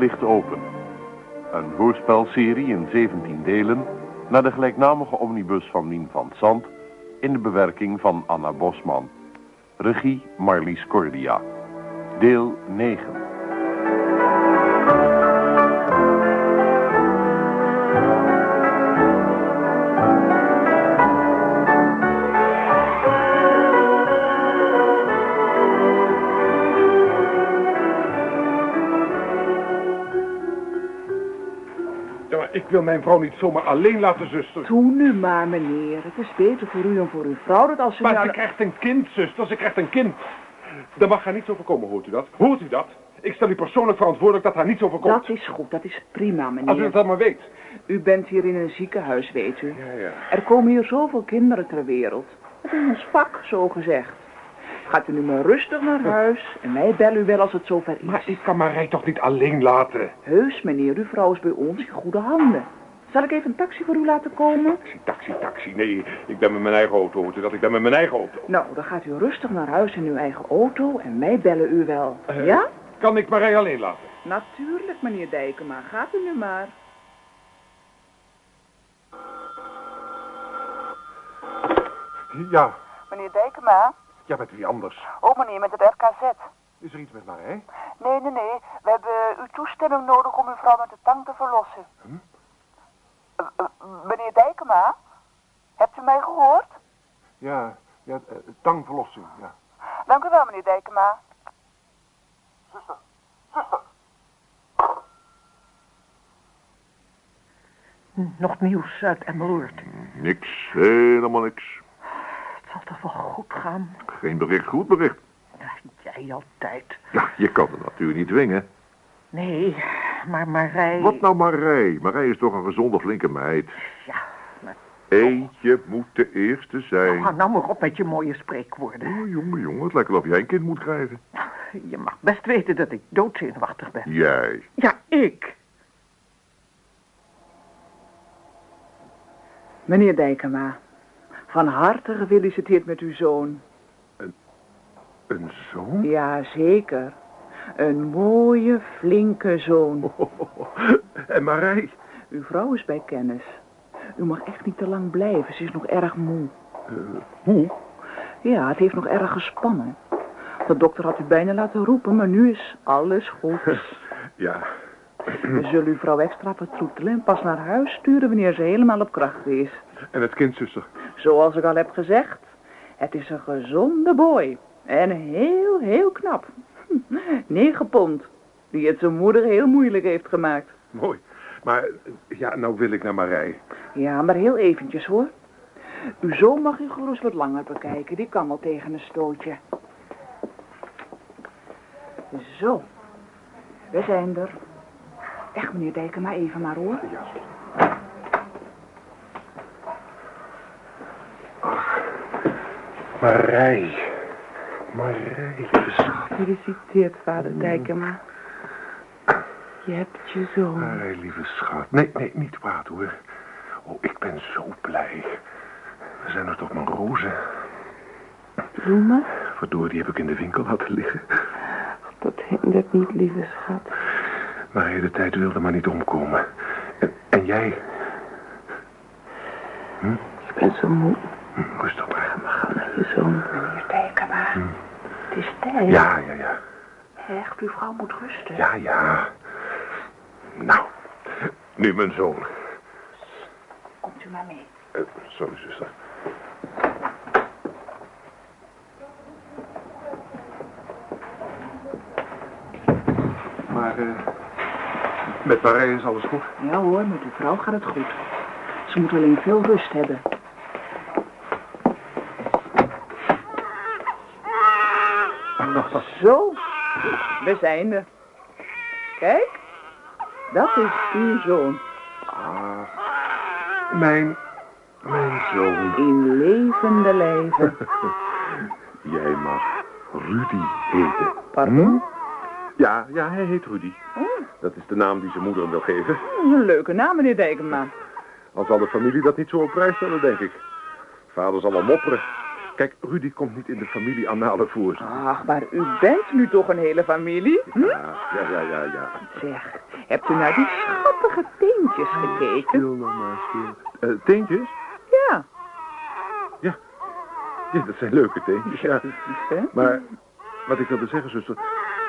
Ligt open. Een hoorspelserie in 17 delen naar de gelijknamige omnibus van Mien van Zand in de bewerking van Anna Bosman. Regie Marlies Cordia. Deel 9. Ik wil mijn vrouw niet zomaar alleen laten, zuster. Doe nu maar, meneer. Het is beter voor u dan voor uw vrouw dat als u... Maar nou- ze krijgt een kind, zuster. Ze krijgt een kind. Daar mag haar niets overkomen, hoort u dat? Hoort u dat? Ik stel u persoonlijk verantwoordelijk dat haar niets overkomt. Dat is goed, dat is prima, Als u meneer. het dan maar weet. U bent hier in een ziekenhuis, weet u. Ja, ja. Er komen hier zoveel kinderen ter wereld. Het is ons vak, zo gezegd. Gaat u nu maar rustig naar huis en wij bellen u wel als het zover is. Maar ik kan Marij toch niet alleen laten? Heus, meneer, uw vrouw is bij ons in goede handen. Zal ik even een taxi voor u laten komen? Taxi, taxi, taxi. Nee, ik ben met mijn eigen auto, hoort u dat? Ik ben met mijn eigen auto. Nou, dan gaat u rustig naar huis in uw eigen auto en wij bellen u wel. Eh. Ja? Kan ik Marij alleen laten? Natuurlijk, meneer Dijkema. Gaat u nu maar. Ja. Meneer Dijkema? Ja, met wie anders? Oh, meneer, met het RKZ. Is er iets met Marij? Nee, nee, nee. We hebben uw toestemming nodig om uw vrouw met de tang te verlossen. Hm? Eh, eh, meneer Dijkema? Hebt u mij gehoord? Ja, ja, eh, tangverlossing, ja. Dank u wel, meneer Dijkema. Nog nieuws uit Emmeloord. Niks, helemaal niks. Het zal toch wel goed gaan? Geen bericht, goed bericht. Ja, jij altijd. Ja, je kan het natuurlijk niet dwingen. Nee, maar Marij... Wat nou Marij? Marij is toch een gezonde, flinke meid. Ja, maar... Eentje moet de eerste zijn. Hou nou maar op met je mooie spreekwoorden. Oh, jongen, jongen, het lijkt wel of jij een kind moet krijgen. Je mag best weten dat ik doodzenuwachtig ben. Jij. Ja, ik. Meneer Dijkema, van harte gefeliciteerd met uw zoon. Een zoon? Ja, zeker. Een mooie, flinke zoon. En Marij? Uw vrouw is bij kennis. U mag echt niet te lang blijven, ze is nog erg moe. Eh, hoe? Ja, het heeft nog erg gespannen. De dokter had u bijna laten roepen, maar nu is alles goed. Ja. We zullen uw vrouw extra vertroetelen en pas naar huis sturen wanneer ze helemaal op kracht is. En het kind, zuster? Zoals ik al heb gezegd, het is een gezonde boy. En heel, heel knap. Negen pond. Die het zijn moeder heel moeilijk heeft gemaakt. Mooi. Maar, ja, nou wil ik naar Marij. Ja, maar heel eventjes hoor. Uw zoon mag u gerust wat langer bekijken. Die kan wel tegen een stootje. Zo. We zijn er. Echt, meneer Dijkema, even maar hoor. Marij. Marij, lieve schat. Gefeliciteerd, vader Dijkema. Je hebt je zoon. Marij, lieve schat. Nee, nee, niet kwaad hoor. Oh, ik ben zo blij. We zijn er toch maar rozen. Bloemen? Waardoor die heb ik in de winkel laten liggen. Dat hindert niet, lieve schat. Maar de hele tijd wilde maar niet omkomen. En, en jij? Ik ben zo moe. Hm, rustig maar. Je zoon. Meneer Dijkema. Het is tijd. Ja, ja, ja. Echt, uw vrouw moet rusten. Ja, ja. Nou, nu mijn zoon. Komt u maar mee. Eh, sorry, zuster. Maar, eh, met Marij is alles goed? Ja hoor, met uw vrouw gaat het goed. Ze moet alleen veel rust hebben. Zo, we zijn er. Kijk, dat is uw zoon. Ah, mijn, mijn zoon. In levende lijven. Jij mag Rudy heten. Pardon? Ja, ja, hij heet Rudy. Dat is de naam die zijn moeder hem wil geven. Een leuke naam, meneer Dijkema. Al zal de familie dat niet zo op prijs stellen, denk ik. Vader zal wel mopperen. Kijk, Rudy komt niet in de familie Annale voor. Ach, maar u bent nu toch een hele familie? Hm? Ja, ja, ja, ja, ja. Zeg, hebt u naar die schattige teentjes gekeken? Stil maar, stil. Eh, teentjes? Ja. Ja. Ja, dat zijn leuke teentjes, ja. Maar wat ik wilde zeggen, zuster...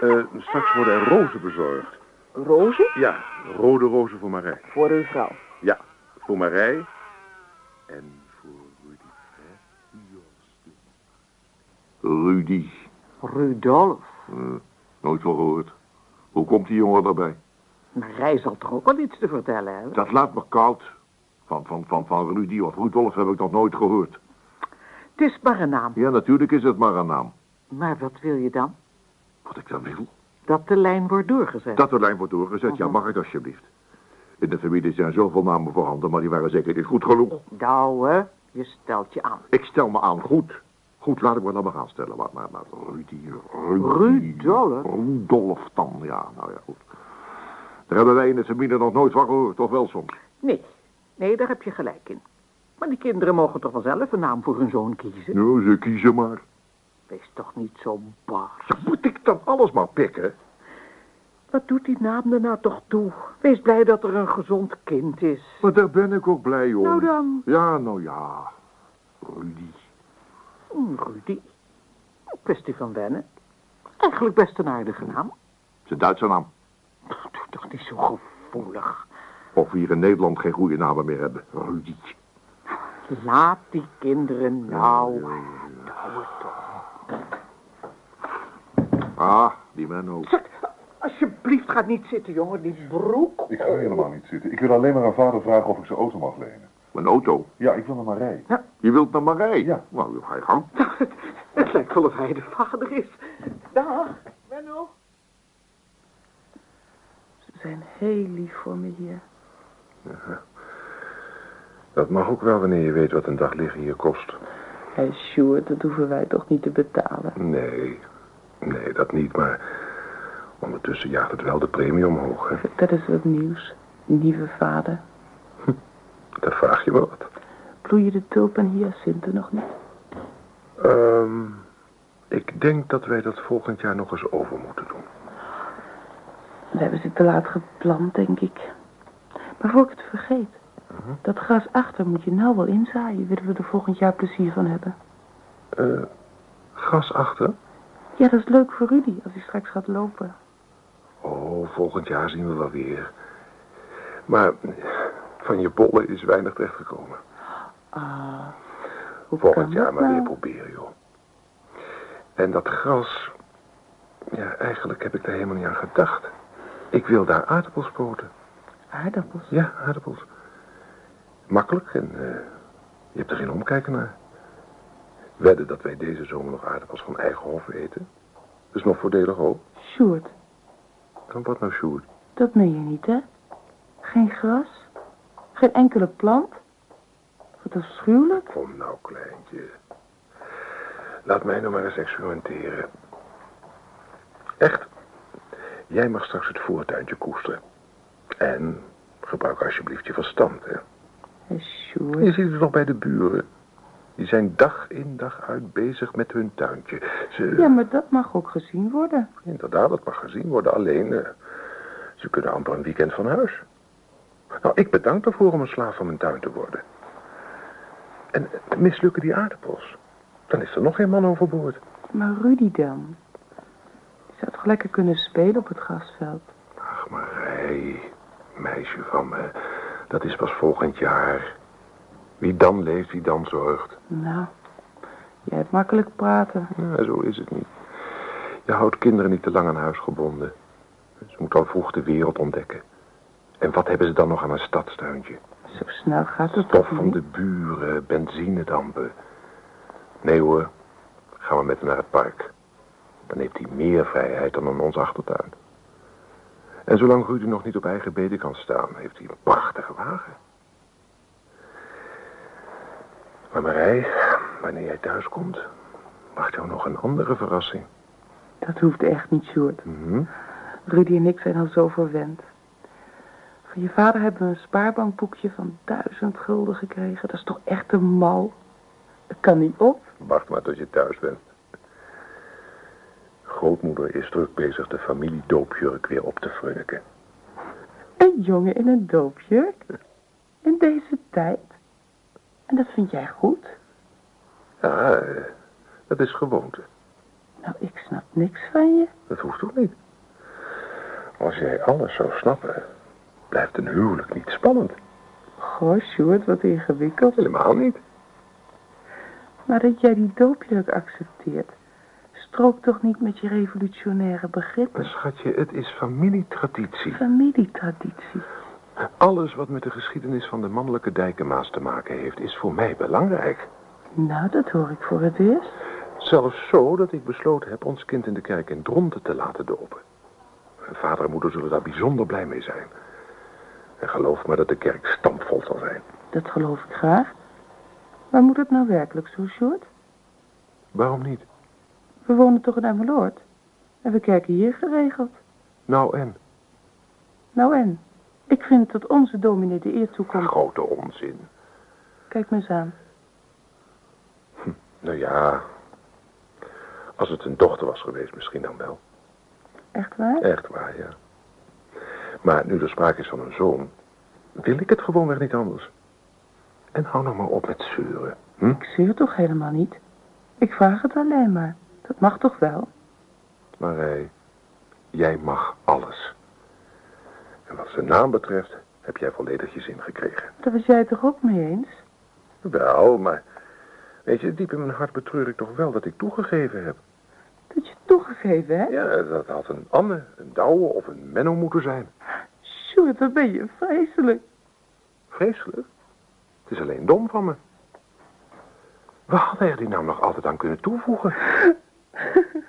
eh, straks worden er rozen bezorgd. Rozen? Ja, rode rozen voor Marij. Voor uw vrouw. Ja, voor Marij en voor Rudy. Rudy. Rudolf. Eh, nooit van gehoord. Hoe komt die jongen erbij? Maar hij zal toch ook wel iets te vertellen hebben? Dat laat me koud. Van, van, van, van Rudy of Rudolf heb ik nog nooit gehoord. Het is maar een naam. Ja, natuurlijk is het maar een naam. Maar wat wil je dan? Wat ik dan wil. Dat de lijn wordt doorgezet. Dat de lijn wordt doorgezet, ja, mag ik alsjeblieft. In de familie zijn zoveel namen voorhanden, maar die waren zeker niet goed genoeg. Nou, hè, je stelt je aan. Ik stel me aan goed. Goed, laat ik me dan maar aanstellen. Maar, maar, maar Rudy, Rudy... Rudolf? Rudolf dan, ja, nou ja, goed. Daar hebben wij in de familie nog nooit van gehoord, toch wel soms? Nee, nee, daar heb je gelijk in. Maar die kinderen mogen toch wel zelf een naam voor hun zoon kiezen? Nou, ze kiezen maar. Wees toch niet zo. Ja, moet ik dan alles maar pikken? Wat doet die naam er nou toch toe? Wees blij dat er een gezond kind is. Maar daar ben ik ook blij om. Nou dan. Ja, nou ja. Rudy. Hm, Rudy. Een kwestie van wennen. Eigenlijk best een aardige naam. Zijn Duitse naam. Doe toch niet zo gevoelig. Of we hier in Nederland geen goede namen meer hebben. Rudy. Laat die kinderen nou. Hou het toch. Ah, die Menno. Zet, alsjeblieft, ga niet zitten, jongen. Die broek. Ik ga helemaal niet zitten. Ik wil alleen maar aan vader vragen of ik zijn auto mag lenen. Mijn auto. Ja, ik wil naar maar rijden. Je wilt naar Marij? Ja. Nou, ga je gang. Het lijkt wel of hij de vader is. Dag, Menno. Ze zijn heel lief voor me hier. Dat mag ook wel wanneer je weet wat een dag liggen hier kost. Hé, Sjoerd, dat hoeven wij toch niet te betalen. Nee, nee, dat niet, maar ondertussen jaagt het wel de premie omhoog, hè. Dat is wat nieuws. Nieuwe vader. Dan vraag je me wat. Bloeien de tulp en hyacinten nog niet? Ehm, ik denk dat wij dat volgend jaar nog eens over moeten doen. We hebben ze te laat geplant, denk ik. Maar voor ik het vergeet. Dat gras achter moet je nou wel inzaaien. Willen we er volgend jaar plezier van hebben. Eh, gas achter? Ja, dat is leuk voor Rudy als hij straks gaat lopen. Oh, volgend jaar zien we wel weer. Maar van je bollen is weinig terechtgekomen. Ah, hoe Volgend jaar maar nou? weer proberen, joh. En dat gras... Ja, eigenlijk heb ik daar helemaal niet aan gedacht. Ik wil daar aardappels poten. Aardappels. Ja, aardappels. Makkelijk en eh, je hebt er geen omkijken naar. Wedden dat wij deze zomer nog aardappels van eigen hof eten. Dat is nog voordelig ook. Sjoerd, Dan wat nou, Sjoerd? dat meen je niet, hè? Geen gras? Geen enkele plant? Wat afschuwelijk. Kom nou, kleintje. Laat mij nou maar eens experimenteren. Echt. Jij mag straks het voortuintje koesteren. En gebruik alsjeblieft je verstand, hè. Sjoerd. Je ziet het nog bij de buren. Die zijn dag in dag uit bezig met hun tuintje. Ze... Ja, maar dat mag ook gezien worden. Inderdaad, dat mag gezien worden. Alleen, eh, ze kunnen amper een weekend van huis. Nou, ik bedank ervoor om een slaaf van mijn tuin te worden. En eh, mislukken die aardappels. Dan is er nog geen man overboord. Maar Rudy dan? Die zou toch lekker kunnen spelen op het grasveld? Ach, Marij, meisje van me. Dat is pas volgend jaar. Wie dan leeft, wie dan zorgt. Nou, jij hebt makkelijk praten. Ja, zo is het niet. Je houdt kinderen niet te lang aan huis gebonden. Ze moeten al vroeg de wereld ontdekken. En wat hebben ze dan nog aan een stadstuintje? Zo snel gaat het Stof van de buren, benzinedampen. Nee hoor, gaan we met hem naar het park. Dan heeft hij meer vrijheid dan in ons achtertuin. En zolang Rudy nog niet op eigen benen kan staan, heeft hij een prachtige wagen. Maar Marij, wanneer jij thuis komt, wacht jou nog een andere verrassing. Dat hoeft echt niet, Sjoerd. Mhm. Rudy en ik zijn al zo verwend. Van je vader hebben we een spaarbankboekje van duizend gulden gekregen. Dat is toch echt een mal? Dat kan niet op. Wacht maar tot je thuis bent. Grootmoeder is druk bezig de familiedoopjurk weer op te freuken. Een jongen in een doopjurk? In deze tijd? En dat vind jij goed? Ja, eh, dat is gewoonte. Nou, ik snap niks van je. Dat hoeft ook niet. Als jij alles zou snappen, blijft een huwelijk niet spannend. Goh, Sjoerd, wat ingewikkeld. Helemaal niet. Maar dat jij die doopjurk accepteert, strookt toch niet met je revolutionaire begrippen? Schatje, het is familietraditie. Familietraditie. Alles wat met de geschiedenis van de mannelijke dijkenmaas te maken heeft, is voor mij belangrijk. Nou, dat hoor ik voor het eerst. Zelfs zo dat ik besloten heb ons kind in de kerk in Dronten te laten dopen. Vader en moeder zullen daar bijzonder blij mee zijn. En geloof me dat de kerk stampvol zal zijn. Dat geloof ik graag. Maar moet het nou werkelijk zo, Sjoerd? Waarom niet? We wonen toch in Emmeloord? En we kerken hier geregeld. Nou en? Nou en? Ik vind dat onze dominee de eer toekomt. Grote onzin. Kijk me eens aan. Nou ja, als het een dochter was geweest misschien dan wel. Echt waar? Echt waar, ja. Maar nu er sprake is van een zoon, wil ik het gewoonweg niet anders. En hou nou maar op met zeuren. Hm? Ik zeur toch helemaal niet? Ik vraag het alleen maar. Dat mag toch wel? Maar hey, jij mag alles. En wat zijn naam betreft, heb jij volledig je zin gekregen. Daar was jij toch ook mee eens? Wel, maar weet je, diep in mijn hart betreur ik toch wel dat ik toegegeven heb. Dat je toegegeven hebt? Ja, dat had een Anne, een Douwe of een Menno moeten zijn. Sjoerd, wat ben je vreselijk. Vreselijk. Het is alleen dom van me. We hadden er die nou nog altijd aan kunnen toevoegen.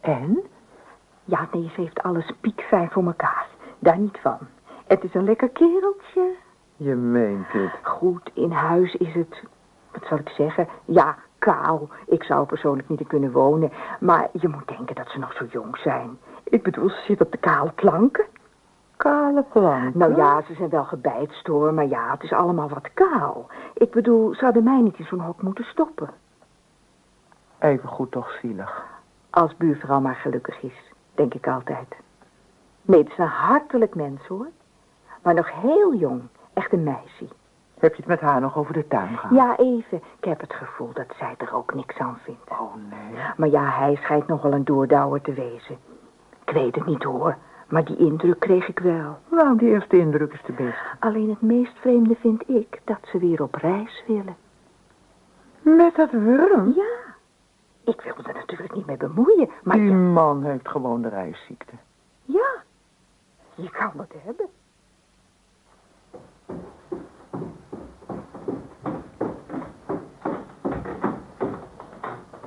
En? Ja, nee, ze heeft alles piekfijn voor elkaar. Daar niet van. Het is een lekker kereltje. Je meent het. Goed, in huis is het, wat zal ik zeggen, ja, kaal. Ik zou persoonlijk niet in kunnen wonen, maar je moet denken dat ze nog zo jong zijn. Ik bedoel, ze zit op de kale planken. Kale plank. Nou ja, ze zijn wel gebijtst hoor, maar ja, het is allemaal wat kaal. Ik bedoel, ze hadden mij niet in zo'n hok moeten stoppen. Even goed toch zielig. Als buurvrouw maar gelukkig is, denk ik altijd. Nee, het is een hartelijk mens hoor. Maar nog heel jong, echt een meisje. Heb je het met haar nog over de tuin gehad? Ja, even. Ik heb het gevoel dat zij er ook niks aan vindt. Oh, nee. Maar ja, hij schijnt nogal een doordouwer te wezen. Ik weet het niet hoor, maar die indruk kreeg ik wel. Nou, die eerste indruk is de beste. Alleen het meest vreemde vind ik dat ze weer op reis willen. Met dat wurm? Ja, ik wil me er natuurlijk niet mee bemoeien, maar Die man heeft gewoon de reisziekte. ja, je kan het hebben.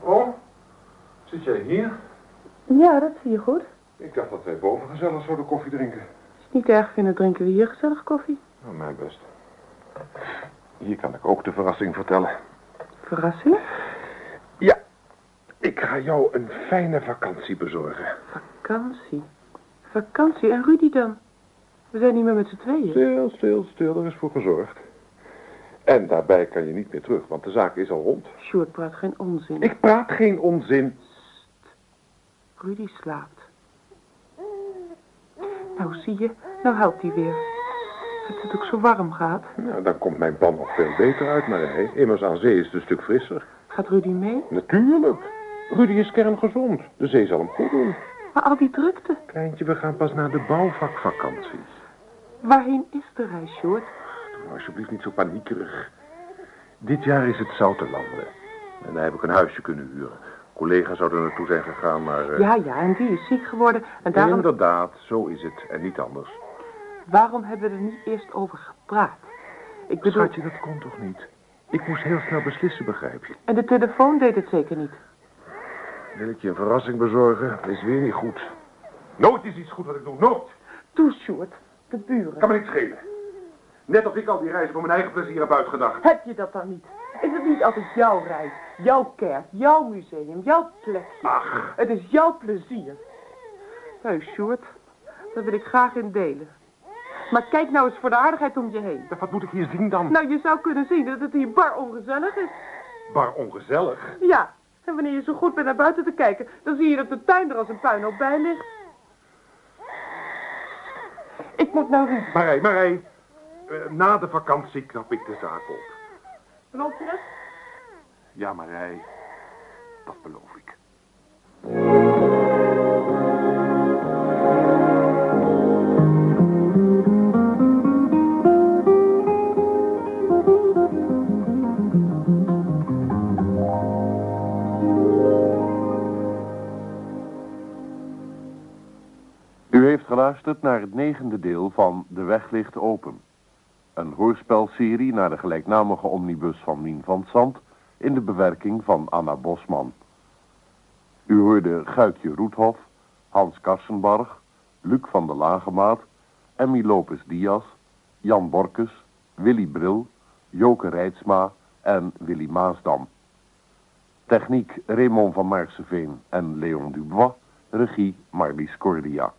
Oh, zit jij hier? Ja, dat zie je goed. Ik dacht dat wij boven gezellig zouden koffie drinken. Als je niet erg vinden, drinken we hier gezellig koffie. Nou, mijn best. Hier kan ik ook de verrassing vertellen. Verrassing? Ja, ik ga jou een fijne vakantie bezorgen. Vakantie. Vakantie. En Rudy dan? We zijn niet meer met z'n tweeën. Stil, stil, stil, er is voor gezorgd. En daarbij kan je niet meer terug, want de zaak is al rond. Sjoerd praat geen onzin. Ik praat geen onzin. Rudy slaapt. Nou, zie je. Nou helpt hij weer. Dat het ook zo warm gaat. Nou, dan komt mijn plan nog veel beter uit, maar nee, immers aan zee is het een stuk frisser. Gaat Rudy mee? Natuurlijk. Rudy is kerngezond. De zee zal hem goed doen. Maar al die drukte. Kleintje, we gaan pas naar de bouwvakvakantie. Waarheen is de reis, Sjoerd? Doe nou alsjeblieft niet zo paniekerig. Dit jaar is het Zoutelanden. En daar heb ik een huisje kunnen huren. Collega's zouden er naartoe zijn gegaan, maar... eh, Ja, ja, en die is ziek geworden. En daarom, Inderdaad, zo is het. En niet anders. waarom hebben we er niet eerst over gepraat? Ik bedoel... Schatje, dat kon toch niet? Ik moest heel snel beslissen, begrijp je. En de telefoon deed het zeker niet. Wil ik je een verrassing bezorgen? Is weer niet goed. Nooit is iets goed wat ik doe, nooit. Toe, Sjoerd. De buren. Kan me niks schelen. Net of ik al die reizen voor mijn eigen plezier heb uitgedacht. Heb je dat dan niet? Is het niet altijd jouw reis, jouw kerk, jouw museum, jouw plekje? Ach. Het is jouw plezier. Hé, Sjoerd, daar wil ik graag in delen. Maar kijk nou eens voor de aardigheid om je heen. Wat moet ik hier zien dan? Nou, je zou kunnen zien dat het hier bar ongezellig is. Bar ongezellig. Ja, en wanneer je zo goed bent naar buiten te kijken, dan zie je dat de tuin er als een puinhoop bij ligt. Ik moet nou weer. Marij, Marij. Eh, na de vakantie knap ik de zaak op. Beloof je dat? Ja, Marij. Dat beloof ik. U heeft geluisterd naar het negende deel van De Weg ligt open. Een hoorspelserie naar de gelijknamige omnibus van Mien van Zand in de bewerking van Anna Bosman. U hoorde Guikje Roethof, Hans Karsenbarg, Luc van der Lagemaat, Emmy Lopez Diaz, Jan Borkes, Willy Bril, Joke Rijtsma en Willy Maasdam. Techniek Raymond van Maarseveen en Leon Dubois, regie Marlies Cordia.